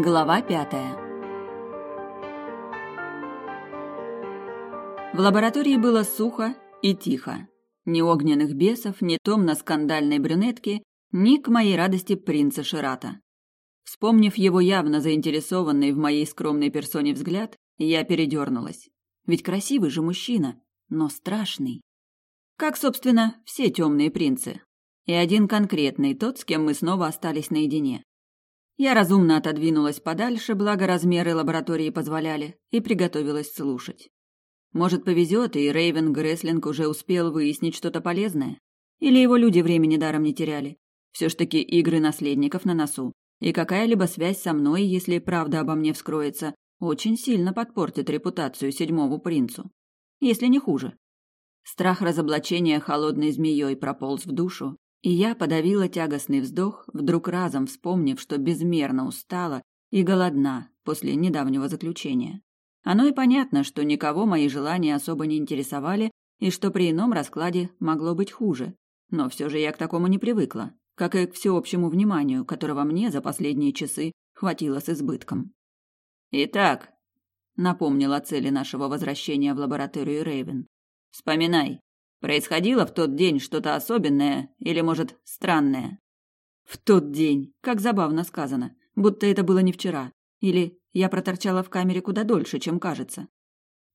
Глава пятая В лаборатории было сухо и тихо. Ни огненных бесов, ни томно-скандальной брюнетки, ни, к моей радости, принца Ширата. Вспомнив его явно заинтересованный в моей скромной персоне взгляд, я передернулась. Ведь красивый же мужчина, но страшный. Как, собственно, все темные принцы. И один конкретный, тот, с кем мы снова остались наедине. Я разумно отодвинулась подальше, благо размеры лаборатории позволяли, и приготовилась слушать. Может, повезет, и Рейвен Греслинг уже успел выяснить что-то полезное? Или его люди времени даром не теряли? Все ж таки игры наследников на носу. И какая-либо связь со мной, если правда обо мне вскроется, очень сильно подпортит репутацию седьмому принцу. Если не хуже. Страх разоблачения холодной змеей прополз в душу, и я подавила тягостный вздох, вдруг разом вспомнив, что безмерно устала и голодна после недавнего заключения. Оно и понятно, что никого мои желания особо не интересовали, и что при ином раскладе могло быть хуже. Но все же я к такому не привыкла, как и к всеобщему вниманию, которого мне за последние часы хватило с избытком. «Итак», — напомнил о цели нашего возвращения в лабораторию Рейвен, — «вспоминай, Происходило в тот день что-то особенное или, может, странное? В тот день, как забавно сказано, будто это было не вчера. Или я проторчала в камере куда дольше, чем кажется.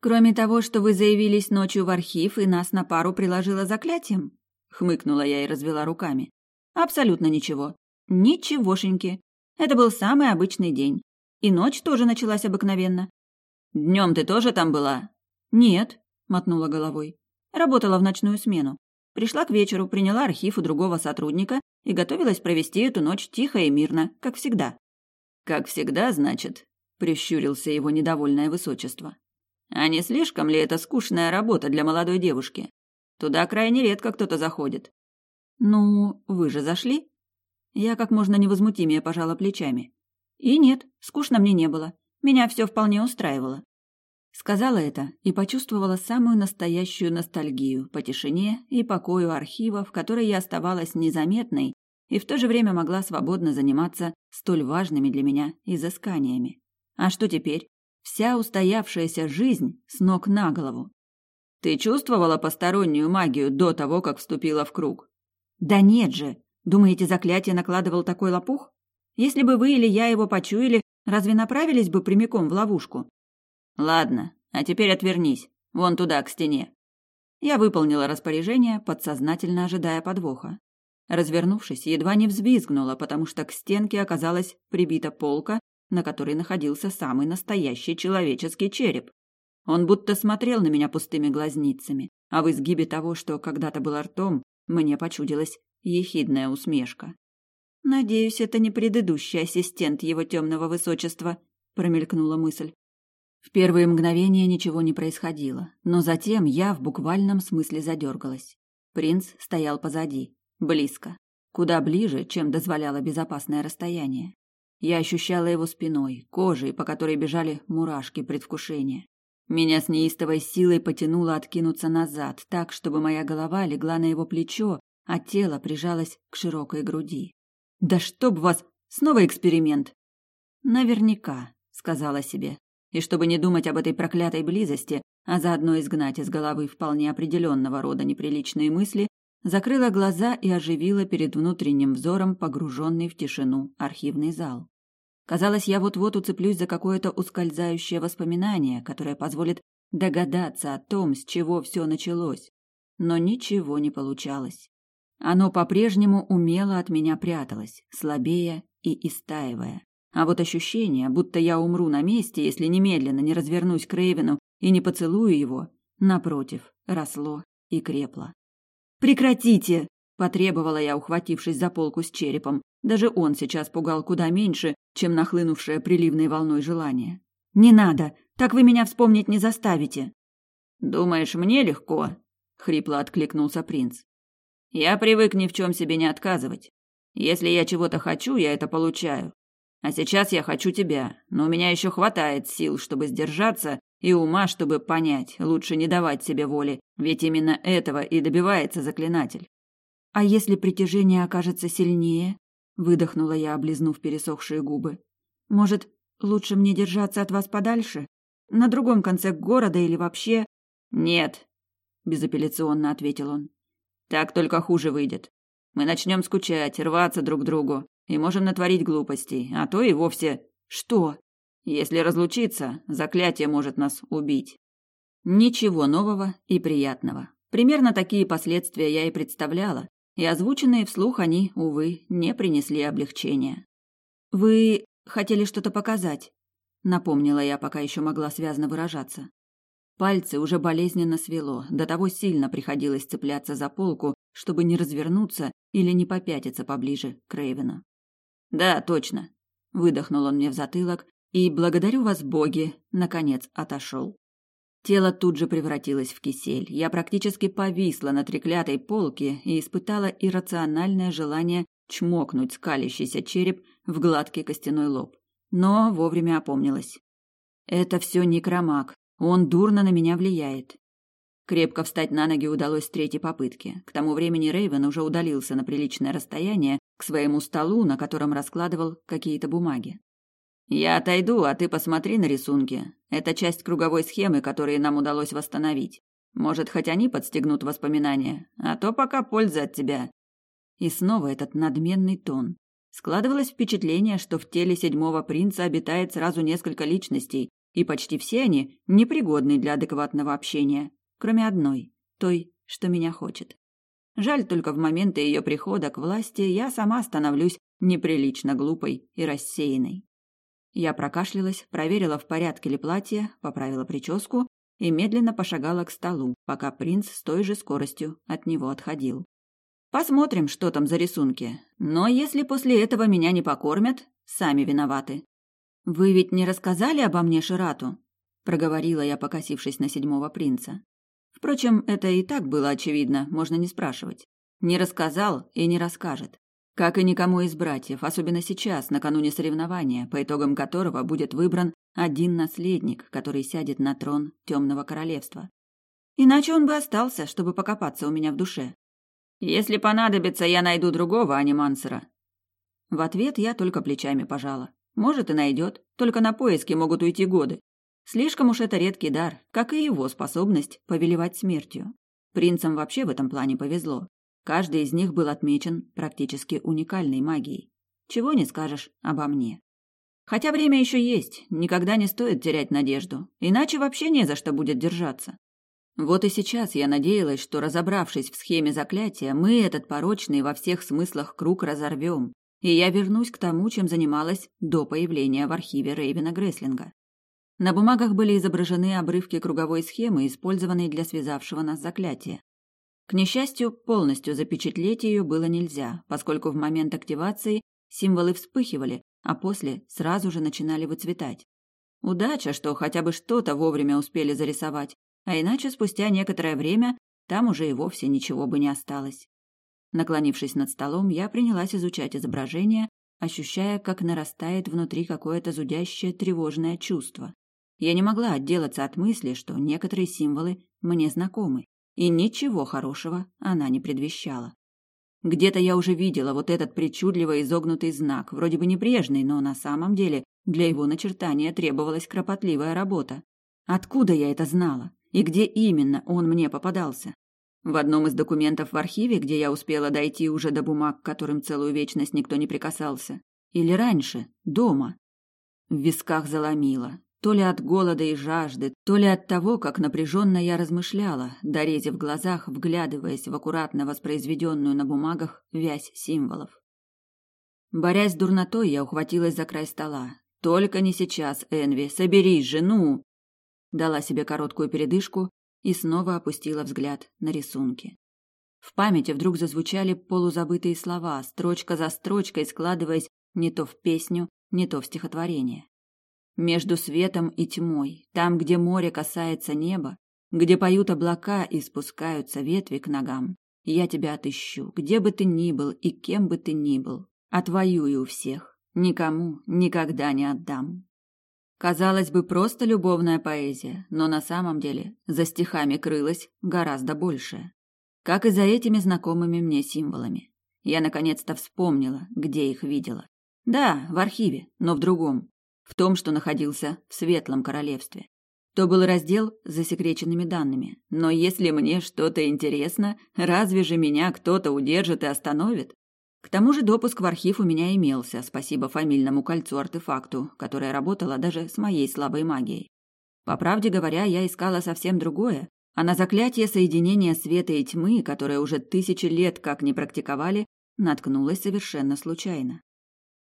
Кроме того, что вы заявились ночью в архив и нас на пару приложила заклятием, хмыкнула я и развела руками. Абсолютно ничего. Ничегошеньки. Это был самый обычный день. И ночь тоже началась обыкновенно. Днем ты тоже там была? Нет, мотнула головой. Работала в ночную смену. Пришла к вечеру, приняла архив у другого сотрудника и готовилась провести эту ночь тихо и мирно, как всегда. «Как всегда, значит?» – прищурился его недовольное высочество. «А не слишком ли это скучная работа для молодой девушки? Туда крайне редко кто-то заходит». «Ну, вы же зашли?» Я как можно невозмутимее пожала плечами. «И нет, скучно мне не было. Меня все вполне устраивало. Сказала это и почувствовала самую настоящую ностальгию по тишине и покою архива, в которой я оставалась незаметной и в то же время могла свободно заниматься столь важными для меня изысканиями. А что теперь? Вся устоявшаяся жизнь с ног на голову. Ты чувствовала постороннюю магию до того, как вступила в круг? Да нет же. Думаете, заклятие накладывал такой лопух? Если бы вы или я его почуяли, разве направились бы прямиком в ловушку? Ладно, а теперь отвернись. Вон туда, к стене. Я выполнила распоряжение, подсознательно ожидая подвоха. Развернувшись, едва не взвизгнула, потому что к стенке оказалась прибита полка, на которой находился самый настоящий человеческий череп. Он будто смотрел на меня пустыми глазницами, а в изгибе того, что когда-то было ртом, мне почудилась ехидная усмешка. «Надеюсь, это не предыдущий ассистент его темного высочества», — промелькнула мысль. В первые мгновения ничего не происходило, но затем я в буквальном смысле задергалась. Принц стоял позади, близко, куда ближе, чем дозволяло безопасное расстояние. Я ощущала его спиной, кожей, по которой бежали мурашки предвкушения. Меня с неистовой силой потянуло откинуться назад, так, чтобы моя голова легла на его плечо, а тело прижалось к широкой груди. «Да чтоб вас! Снова эксперимент!» «Наверняка», — сказала себе, и чтобы не думать об этой проклятой близости, а заодно изгнать из головы вполне определенного рода неприличные мысли, закрыла глаза и оживила перед внутренним взором погруженный в тишину архивный зал. Казалось, я вот-вот уцеплюсь за какое-то ускользающее воспоминание, которое позволит догадаться о том, с чего все началось. Но ничего не получалось. Оно по-прежнему умело от меня пряталось, слабея и истаивая. А вот ощущение, будто я умру на месте, если немедленно не развернусь к Рейвену и не поцелую его, напротив, росло и крепло. «Прекратите!» – потребовала я, ухватившись за полку с черепом. Даже он сейчас пугал куда меньше, чем нахлынувшее приливной волной желание. «Не надо! Так вы меня вспомнить не заставите!» «Думаешь, мне легко?» – хрипло откликнулся принц. «Я привык ни в чем себе не отказывать. Если я чего-то хочу, я это получаю. А сейчас я хочу тебя, но у меня еще хватает сил, чтобы сдержаться, и ума, чтобы понять, лучше не давать себе воли, ведь именно этого и добивается заклинатель. А если притяжение окажется сильнее? Выдохнула я, облизнув пересохшие губы. Может, лучше мне держаться от вас подальше? На другом конце города или вообще...» «Нет», — безапелляционно ответил он. «Так только хуже выйдет. Мы начнем скучать, рваться друг к другу и можем натворить глупостей, а то и вовсе...» «Что?» «Если разлучиться, заклятие может нас убить». Ничего нового и приятного. Примерно такие последствия я и представляла, и озвученные вслух они, увы, не принесли облегчения. «Вы хотели что-то показать?» — напомнила я, пока еще могла связно выражаться. Пальцы уже болезненно свело, до того сильно приходилось цепляться за полку, чтобы не развернуться или не попятиться поближе к Рейвену. «Да, точно», — выдохнул он мне в затылок, и, благодарю вас, боги, наконец отошел. Тело тут же превратилось в кисель. Я практически повисла на треклятой полке и испытала иррациональное желание чмокнуть скалящийся череп в гладкий костяной лоб. Но вовремя опомнилась. Это все некромаг. Он дурно на меня влияет. Крепко встать на ноги удалось с третьей попытки. К тому времени Рейвен уже удалился на приличное расстояние к своему столу, на котором раскладывал какие-то бумаги. Я отойду, а ты посмотри на рисунки. Это часть круговой схемы, которые нам удалось восстановить. Может, хоть они подстегнут воспоминания, а то пока польза от тебя. И снова этот надменный тон. Складывалось впечатление, что в теле седьмого принца обитает сразу несколько личностей, и почти все они непригодны для адекватного общения, кроме одной, той, что меня хочет. Жаль только в моменты ее прихода к власти я сама становлюсь неприлично глупой и рассеянной. Я прокашлялась, проверила, в порядке ли платье, поправила прическу и медленно пошагала к столу, пока принц с той же скоростью от него отходил. Посмотрим, что там за рисунки. Но если после этого меня не покормят, сами виноваты. Вы ведь не рассказали обо мне Ширату? проговорила я, покосившись на седьмого принца. Впрочем, это и так было очевидно, можно не спрашивать. Не рассказал и не расскажет. Как и никому из братьев, особенно сейчас, накануне соревнования, по итогам которого будет выбран один наследник, который сядет на трон Темного Королевства. Иначе он бы остался, чтобы покопаться у меня в душе. Если понадобится, я найду другого, а не Мансера. В ответ я только плечами пожала. Может и найдет, только на поиски могут уйти годы. Слишком уж это редкий дар, как и его способность повелевать смертью. Принцам вообще в этом плане повезло. Каждый из них был отмечен практически уникальной магией. Чего не скажешь обо мне. Хотя время еще есть, никогда не стоит терять надежду, иначе вообще не за что будет держаться. Вот и сейчас я надеялась, что, разобравшись в схеме заклятия, мы этот порочный во всех смыслах круг разорвем, и я вернусь к тому, чем занималась до появления в архиве Рейвена Греслинга. На бумагах были изображены обрывки круговой схемы, использованной для связавшего нас заклятия. К несчастью, полностью запечатлеть ее было нельзя, поскольку в момент активации символы вспыхивали, а после сразу же начинали выцветать. Удача, что хотя бы что-то вовремя успели зарисовать, а иначе спустя некоторое время там уже и вовсе ничего бы не осталось. Наклонившись над столом, я принялась изучать изображение, ощущая, как нарастает внутри какое-то зудящее тревожное чувство. Я не могла отделаться от мысли, что некоторые символы мне знакомы и ничего хорошего она не предвещала. Где-то я уже видела вот этот причудливо изогнутый знак, вроде бы небрежный, но на самом деле для его начертания требовалась кропотливая работа. Откуда я это знала? И где именно он мне попадался? В одном из документов в архиве, где я успела дойти уже до бумаг, к которым целую вечность никто не прикасался? Или раньше, дома? В висках заломило. То ли от голода и жажды, то ли от того, как напряженно я размышляла, дорезив глазах, вглядываясь в аккуратно воспроизведенную на бумагах вязь символов. Борясь с дурнотой, я ухватилась за край стола. «Только не сейчас, Энви, соберись же, ну!» Дала себе короткую передышку и снова опустила взгляд на рисунки. В памяти вдруг зазвучали полузабытые слова, строчка за строчкой складываясь не то в песню, не то в стихотворение. Между светом и тьмой, там, где море касается неба, где поют облака и спускаются ветви к ногам, я тебя отыщу, где бы ты ни был и кем бы ты ни был, отвоюю у всех, никому никогда не отдам. Казалось бы, просто любовная поэзия, но на самом деле за стихами крылось гораздо большее. Как и за этими знакомыми мне символами. Я наконец-то вспомнила, где их видела. Да, в архиве, но в другом, в том, что находился в Светлом Королевстве. То был раздел с засекреченными данными. Но если мне что-то интересно, разве же меня кто-то удержит и остановит? К тому же допуск в архив у меня имелся, спасибо фамильному кольцу-артефакту, которое работало даже с моей слабой магией. По правде говоря, я искала совсем другое, а на заклятие соединения света и тьмы, которое уже тысячи лет как не практиковали, наткнулась совершенно случайно.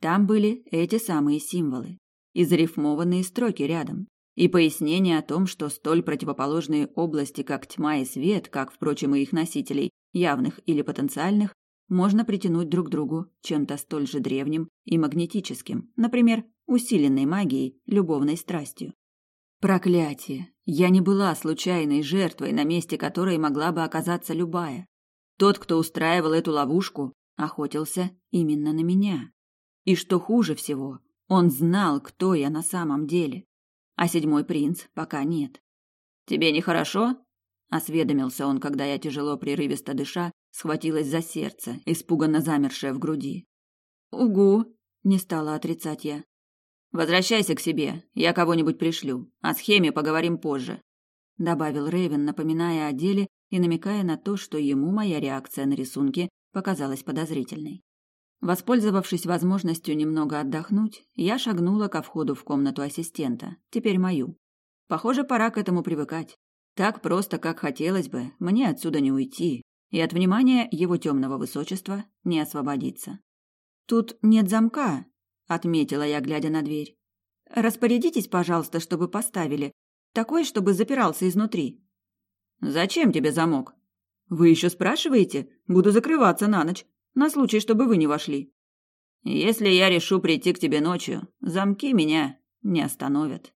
Там были эти самые символы и зарифмованные строки рядом, и пояснение о том, что столь противоположные области, как тьма и свет, как, впрочем, и их носителей, явных или потенциальных, можно притянуть друг к другу чем-то столь же древним и магнетическим, например, усиленной магией, любовной страстью. Проклятие! Я не была случайной жертвой, на месте которой могла бы оказаться любая. Тот, кто устраивал эту ловушку, охотился именно на меня. И что хуже всего, он знал, кто я на самом деле. А седьмой принц пока нет. «Тебе нехорошо?» — осведомился он, когда я, тяжело прерывисто дыша, схватилась за сердце, испуганно замершее в груди. «Угу», — не стала отрицать я. «Возвращайся к себе, я кого-нибудь пришлю. О схеме поговорим позже», — добавил Рейвен, напоминая о деле и намекая на то, что ему моя реакция на рисунки показалась подозрительной. Воспользовавшись возможностью немного отдохнуть, я шагнула ко входу в комнату ассистента, теперь мою. Похоже, пора к этому привыкать. Так просто, как хотелось бы, мне отсюда не уйти, и от внимания его темного высочества не освободиться. «Тут нет замка», — отметила я, глядя на дверь. «Распорядитесь, пожалуйста, чтобы поставили. Такой, чтобы запирался изнутри». «Зачем тебе замок?» «Вы еще спрашиваете? Буду закрываться на ночь на случай, чтобы вы не вошли. Если я решу прийти к тебе ночью, замки меня не остановят.